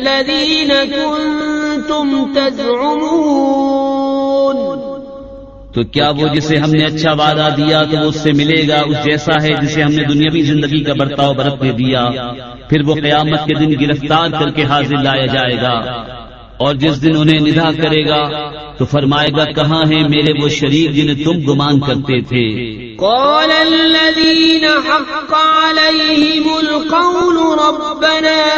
الذين كنتم تزعمون. تو کیا وہ جسے ہم نے اچھا وعدہ دیا تو وہ اس سے ملے گا اس جیسا ہے جسے ہم نے دنیاوی زندگی کا برتاؤ برتنے دیا۔ پھر وہ قیامت کے دن گرفتار کر کے حاضر لایا جائے گا۔ اور جس دن انہیں ندا کرے گا تو فرمائے گا کہاں ہیں میرے وہ شریف جنہیں تم گمان کرتے تھے؟ قال الذين حق عليهم القول ربنا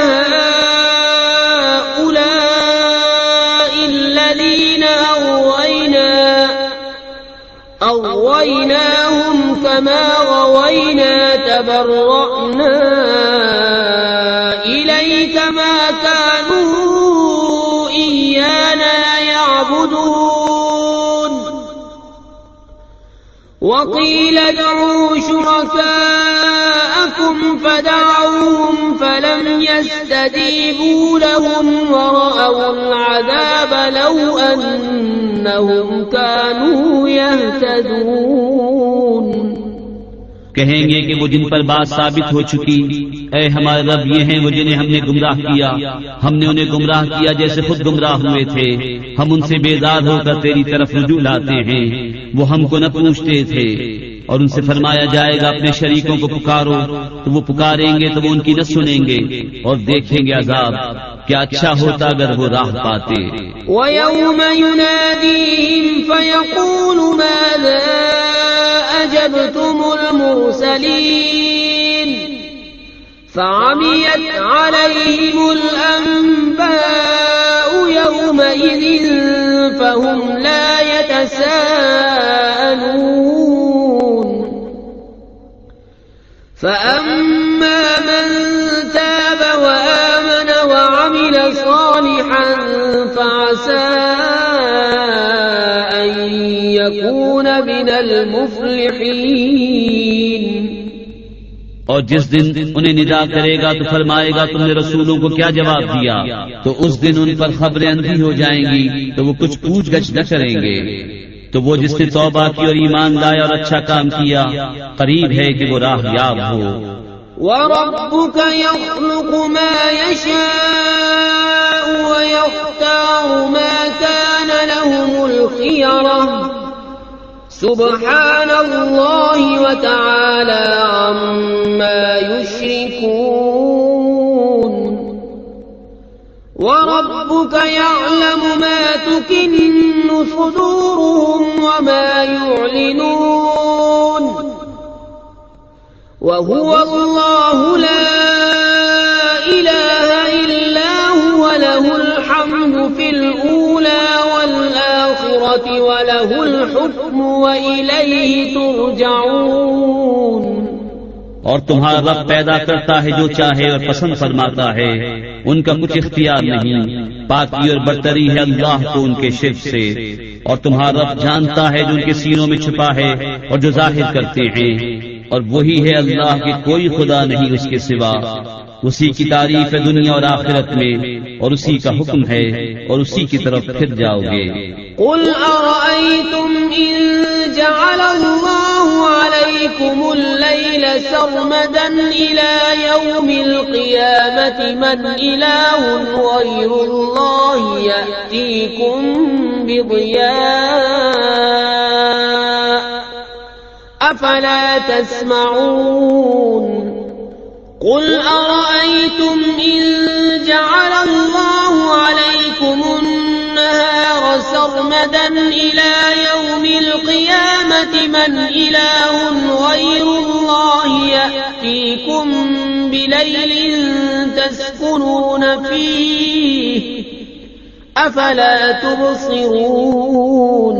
كما غوينا تبرأنا إليك ما كانوا إيانا يعبدون وقيل ادعوا شركاءكم فدعوهم فلم يستجيبوا لهم ورأوا العذاب لو أنهم كانوا يهتدون کہیں گے کہ وہ جن پر بات ثابت ہو چکی، اے ہمارے رب، یہ ہیں وہ جنہیں ہم نے گمراہ کیا۔ ہم نے انہیں گمراہ کیا جیسے خود گمراہ ہوئے تھے۔ ہم ان سے بیدار ہو کر تیری طرف رجوع لاتے ہیں۔ وہ ہم کو نہ پوچھتے تھے۔ اور ان سے فرمایا جائے گا، اپنے شریکوں کو پکارو۔ تو وہ پکاریں گے تو وہ ان کی نہ سنیں گے۔ اور دیکھیں گے عذاب۔ کیا اچھا ہوتا اگر وہ راہ پاتے؟ ويوم يناديهم فيقول ماذا أجبتم المرسلين فعميت عليهم الأنباء يومئذ فهم لا يتساءلون فأما أن يكون من المفلحين. اور جس دن انہیں ندا کرے گا تو فرمائے گا تم نے رسولوں کو کیا جواب دیا؟ تو اس دن ان پر خبریں اندھی ہو جائیں گی تو وہ کچھ پوچھ گچھ نہ کریں گے۔ تو وہ جس نے توبہ کی اور ایمان لایا اور اچھا کام کیا قریب ہے کہ وہ راہ یاب ہو۔ وربك يخلق ما يشاء ويختار ما كان لهم الخيرة. سبحان الله وتعالى عما يشركون. وربك يعلم ما تكن صدورهم وما يعلنون. وهو الله لا والآخرة وله الحكم وإليه ترجعون. اور تمہارا رب پیدا کرتا ہے جو چاہے اور پسند فرماتا ہے۔ ان کا کچھ اختیار نہیں۔ پاکی اور برتری ہے اللہ کو ان کے شرف سے۔ اور تمہارا رب جانتا ہے جو ان کے سینوں میں چھپا ہے اور جو ظاہر کرتے ہیں۔ اور وہی ہے اللہ کے کوئی خدا نہیں اس کے سوا۔ اسی کی تعریف ہے دنیا اور آخرت میں۔ اور اسی کا حکم ہے۔ اور اسی کی طرف پھر جاؤ گے۔ قل أرأيتم إن جعل الله عليكم الليل سرمدا إلى يوم القيامة من إله غير الله يأتيكم بضياء أفلا تسمعون قل أرأيتم إن جعل الله عليكم النار النهار سرمدا إلى يوم القيامة من إله غير الله يأتيكم بليل تسكنون فيه أفلا تبصرون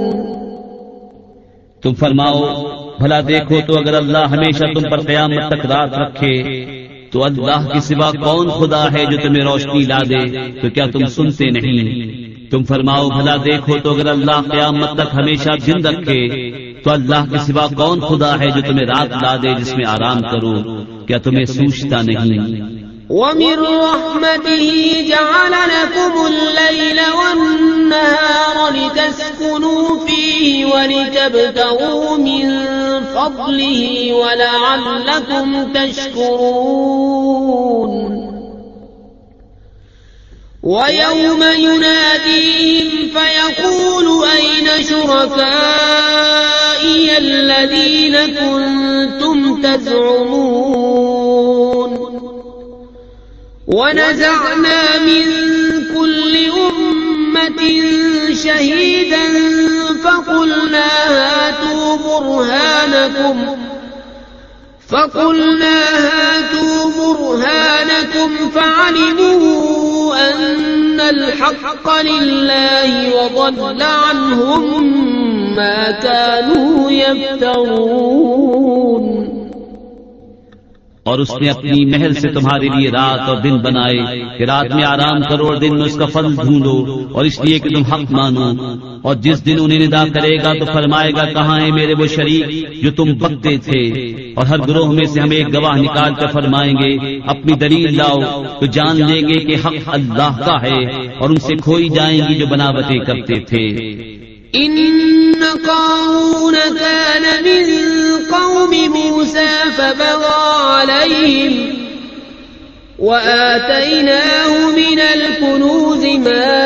تم فرماؤ، بھلا دیکھو تو اگر اللہ ہمیشہ تم پر قیامت تک رات رکھے، تو اللہ کے سوا کون خدا ہے جو تمہیں روشنی لا دے؟ تو کیا تم سنتے نہیں؟ تم فرماؤ، بھلا دیکھو تو اگر اللہ قیامت تک ہمیشہ دن رکھے، تو اللہ کے سوا کون خدا ہے جو تمہیں رات لا دے، جس میں آرام کرو؟ کیا تمہیں سوچتا نہیں؟ ومن رحمته جعل لكم الليل والنهار لتسكنوا فيه ولتبتغوا من فضله ولعلكم تشكرون ويوم يناديهم فيقول أين شركائي الذين كنتم تزعمون ونزعنا من كل أمة شهيدا فقلنا هاتوا برهانكم فقلنا هاتوا برهانكم فعلموا أن الحق لله وضل عنهم ما كانوا يفترون. اور اس نے اپنی محل سے تمہارے لیے رات اور دن بنائے کہ رات میں آرام کرو اور دن میں اس کا فل ڈھونڈو اور اس لیے کہ تم حق مانو۔ اور جس دن انہیں ندا کرے گا تو فرمائے گا، کہاں ہے میرے وہ شریک جو تم بکتے تھے؟ اور ہر گروہ میں سے ہم ایک گواہ نکال کر فرمائیں گے، اپنی دلیل لاؤ تو جان لیں گے کہ حق اللہ کا ہے اور ان سے کھوئی جائیں گی جو بناوٹیں کرتے تھے۔ إن قارون كان من قوم موسى فبغى عليهم وآتيناه من الكنوز ما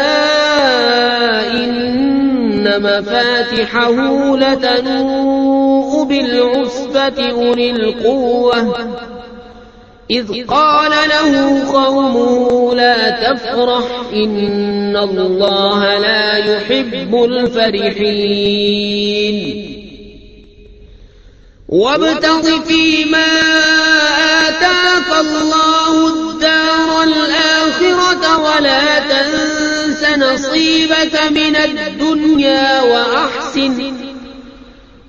إن مفاتحه لتنوء بالعصبة أولي القوة إذ قال له قومه لا تفرح إن الله لا يحب الفرحين. وابتغ فيما آتاك الله الدار الآخرة ولا تنس نصيبك من الدنيا وأحسن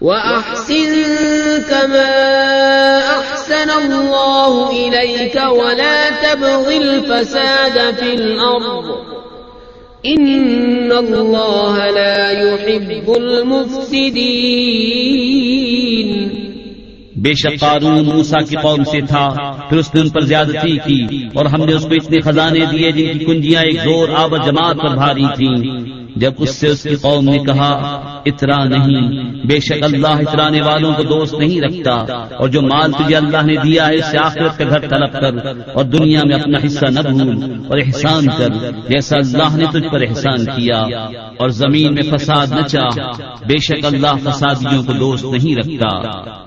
وأحسن كما الله إليك ولا تبغي الفساد في الأرض. إن الله لا يحب المفسدين. بے شک قارون موسا کی قوم سے تھا، پھر اس نے ان پر زیادتی کی اور ہم نے اس کو اتنے خزانے دیے جن کی کنجیاں ایک زور آبد جماعت پر بھاری تھیں۔ جب اس سے اس کی قوم نے کہا، اترا نہیں، بے شک اللہ اترانے والوں کو دوست نہیں رکھتا اور جو مال تجھے اللہ نے دیا ہے، اسے آخرت کا گھر طلب کر اور دنیا میں اپنا حصہ نہ بھول اور احسان کر، جیسا اللہ نے تجھ پر احسان کیا اور زمین میں فساد نہ چاہ۔ بے شک اللہ فسادیوں کو دوست نہیں رکھتا۔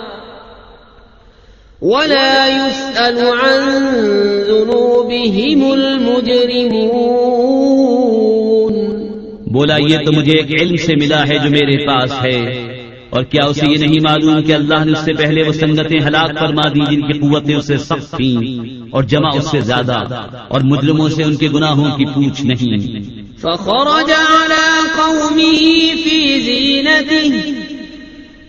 ولا يسأل عن ذنوبهم المجرمون. بولا یہ تو مجھے ایک علم سے ملا ہے جو میرے پاس ہے۔ اور کیا اسے یہ نہیں معلوم کہ اللہ نے اس سے پہلے وہ سنگتیں ہلاک فرما دی جن کی قوتیں اس سے سخت تھیں اور جمع اس سے زیادہ اور مجرموں سے ان کے گناہوں کی پوچھ نہیں۔ فخرج على قومه في زينته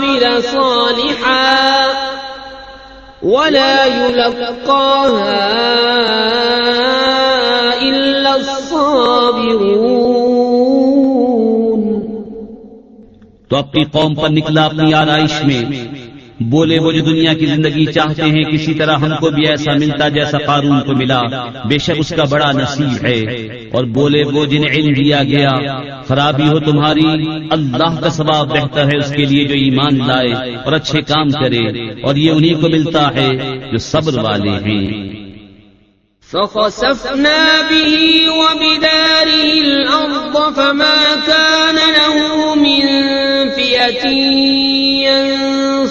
وعمل صالحا ولا يلقاها إلا الصابرون تو اپنی قوم پر نکلا اپنی آرائش میں بولے وہ جو دنیا کی زندگی چاہتے ہیں، کسی طرح ہم کو بھی ایسا ملتا جیسا قارون کو ملا۔ بے شک اس کا بڑا نصیب ہے۔ اور بولے وہ جنہیں علم دیا گیا، خرابی ہو تمہاری، اللہ کا ثواب بہتر ہے، اس کے لیے جو ایمان لائے اور اچھے کام کرے۔ اور یہ انہی کو ملتا ہے جو صبر والے ہیں۔ فخسفنا به وبداره الأرض فما كان له من فئة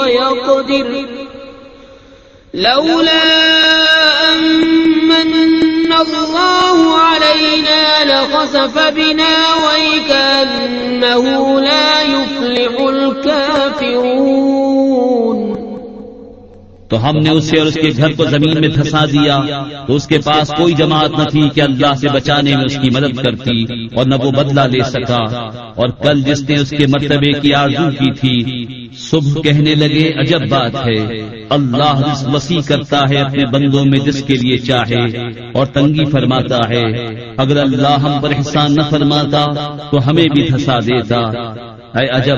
ويقدر. لولا أمن الله علينا لخسف بنا ويكأنه لا يفلح الكافرون. تو ہم نے اسے اور اس کے گھر کو زمین میں دھسا دیا، تو اس کے پاس کوئی جماعت نہ تھی کہ اللہ سے بچانے میں اس کی مدد کرتی اور نہ وہ بدلہ لے سکا۔ اور کل جس نے اس کے مرتبے کی آرزو کی تھی، صبح کہنے لگے، عجب بات ہے۔ اللہ وسیع کرتا ہے اپنے بندوں میں جس کے لیے چاہے اور تنگی فرماتا ہے۔ اگر اللہ ہم پر احسان نہ فرماتا، تو ہمیں بھی دھسا دیتا۔ اے عجب،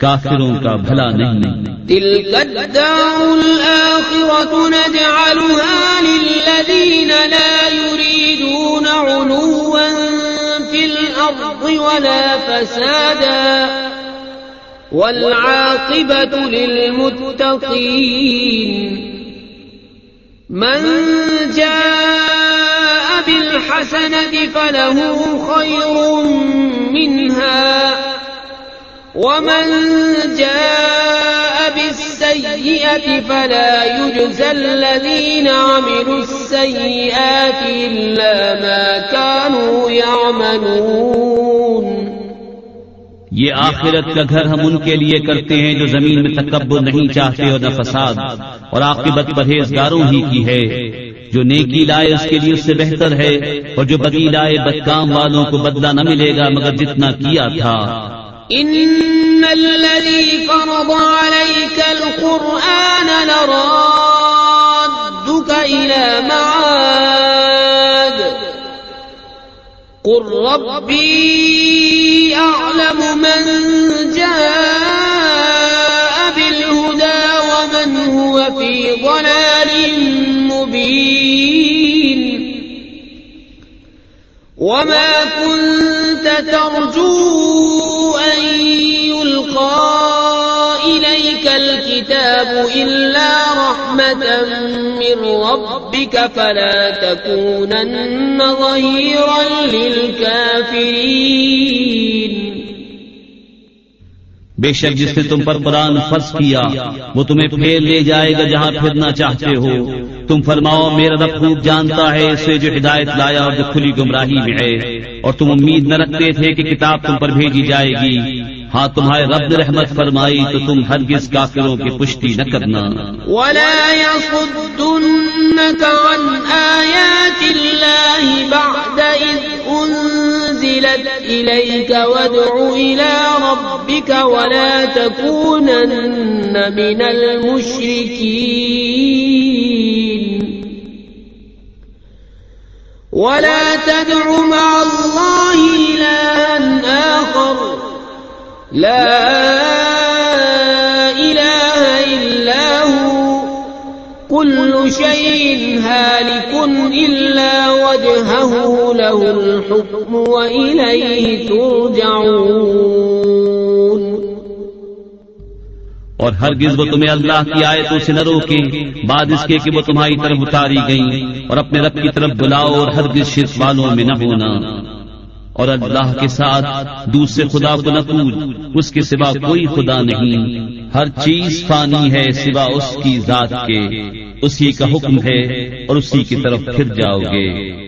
کافروں کا بھلا نہیں۔ تلك الدار الآخرة نجعلها للذين لا يريدون علوا في الأرض ولا فسادا والعاقبة للمتقين من جاء بالحسنة فله خير منها۔ ومن جاء بالسيئة فلا يجزى الذين عملوا السيئات إلا ما كانوا يعملون یہ آخرت کا گھر ہم ان کے لیے کرتے ہیں جو زمین میں تکبر نہیں چاہتے اور نہ فساد اور عاقبت پرہیزگاروں ہی کی ہے جو نیکی لائے اس کے لیے اس سے بہتر ہے اور جو بدی لائے بدکام والوں کو بدلہ نہ ملے گا مگر جتنا کیا تھا إن الذي فرض عليك القرآن لرادك إلى معاد قل ربي أعلم من جاء بالهدى ومن هو في ضلال مبين وما كنت ترجو إلا رحمة من ربك فلا تكونن ظهيرا للكافرين بے شک جس نے تم پر قرآن فرض کیا، وہ تمہیں پھیر لے جائے گا جہاں پھرنا چاہتے ہو۔ تم فرماؤ، میرا رب خوب جانتا ہے اسے جو ہدایت لایا اور جو کھلی گمراہی میں ہے۔ اور تم امید نہ رکھتے تھے کہ کتاب تم پر بھیجی جائے گی۔ ہاں تمہارے رب نے رحمت فرمائی تو تم ہرگز کافروں کی پشتی نہ کرنا۔ ولا يصدنك عن آيات الله بعد إذ أنزلت إليك وادع إلى ربك ولا تكونن من المشركين۔ ولا تدع مع الله إلها آخر۔ لا إله إلا هو. كل شيء هالك إلا وجهه له الحكم وإليه ترجعون. اور ہرگز وہ تمہیں اللہ کی آیتوں سے نہ روکے، بعد اس کے کہ وہ تمہاری طرف اتاری گئیں اور اپنے رب کی طرف بلاؤ اور ہرگز شرک والوں میں نہ ہونا۔ اور اللہ کے ساتھ دوسرے خدا کو نہ پوج اس کے سوا کوئی خدا نہیں۔ ہر چیز فانی ہے سوا اس کی ذات کے۔ اسی کا حکم ہے اور اسی کی طرف پھر جاؤ گے۔